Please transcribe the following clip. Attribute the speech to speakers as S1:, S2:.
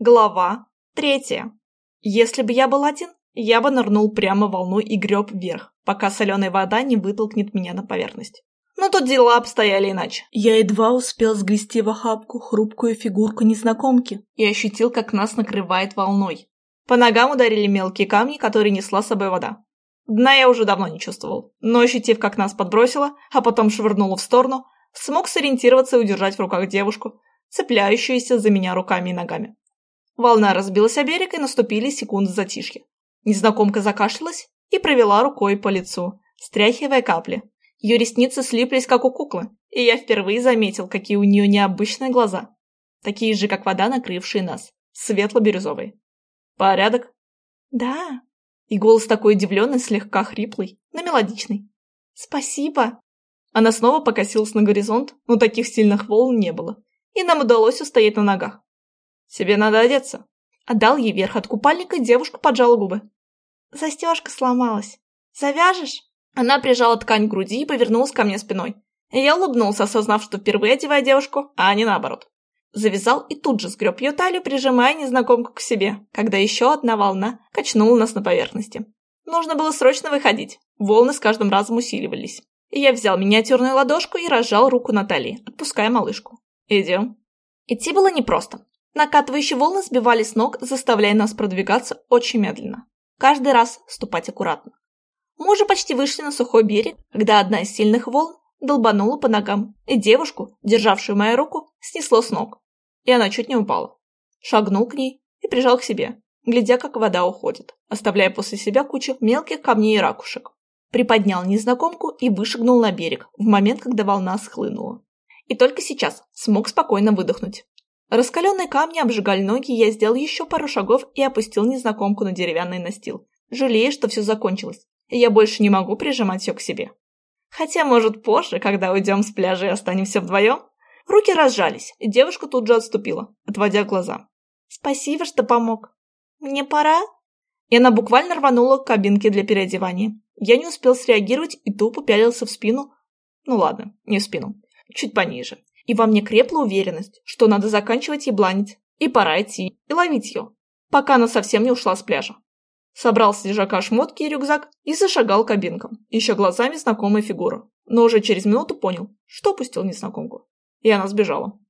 S1: Глава третья. Если бы я был один, я бы нырнул прямо в волну и греб вверх, пока соленая вода не вытолкнет меня на поверхность. Но тут дела обстояли иначе. Я едва успел сгрести в охапку хрупкую фигурку незнакомки и ощутил, как нас накрывает волной. По ногам ударили мелкие камни, которые несла с собой вода. Дна я уже давно не чувствовал, но ощутив, как нас подбросило, а потом швырнуло в сторону, смог сориентироваться и удержать в руках девушку, цепляющуюся за меня руками и ногами. Волна разбилась о берег, и наступили секунды затишья. Незнакомка закашлялась и провела рукой по лицу, стряхивая капли. Ее ресницы слиплись, как у куклы, и я впервые заметил, какие у нее необычные глаза. Такие же, как вода, накрывшие нас. Светло-бирюзовые. «Порядок?» «Да». И голос такой удивленный, слегка хриплый, но мелодичный. «Спасибо». Она снова покосилась на горизонт, но таких сильных волн не было, и нам удалось устоять на ногах. «Тебе надо одеться». Отдал ей верх от купальника, девушка поджала губы. «Застежка сломалась. Завяжешь?» Она прижала ткань к груди и повернулась ко мне спиной. я улыбнулся, осознав, что впервые одеваю девушку, а не наоборот. Завязал и тут же сгреб ее талию, прижимая незнакомку к себе, когда еще одна волна качнула нас на поверхности. Нужно было срочно выходить. Волны с каждым разом усиливались. И я взял миниатюрную ладошку и разжал руку Натальи, отпуская малышку. «Идем». Идти было непросто. Накатывающие волны сбивали с ног, заставляя нас продвигаться очень медленно. Каждый раз ступать аккуратно. Мы уже почти вышли на сухой берег, когда одна из сильных волн долбанула по ногам, и девушку, державшую мою руку, снесло с ног. И она чуть не упала. Шагнул к ней и прижал к себе, глядя, как вода уходит, оставляя после себя кучу мелких камней и ракушек. Приподнял незнакомку и вышагнул на берег в момент, когда волна схлынула. И только сейчас смог спокойно выдохнуть. Раскаленные камни обжигали ноги, я сделал еще пару шагов и опустил незнакомку на деревянный настил, жалея, что все закончилось, и я больше не могу прижимать ее к себе. Хотя, может, позже, когда уйдем с пляжа и останемся вдвоем? Руки разжались, и девушка тут же отступила, отводя глаза. «Спасибо, что помог. Мне пора?» И она буквально рванула к кабинке для переодевания. Я не успел среагировать и тупо пялился в спину. Ну ладно, не в спину. Чуть пониже и во мне крепла уверенность, что надо заканчивать ебланить, и пора идти, и ловить ее, пока она совсем не ушла с пляжа. Собрал с лежака шмотки и рюкзак и зашагал кабинкам, еще глазами знакомой фигуры, но уже через минуту понял, что пустил незнакомку. И она сбежала.